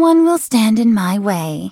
one will stand in my way.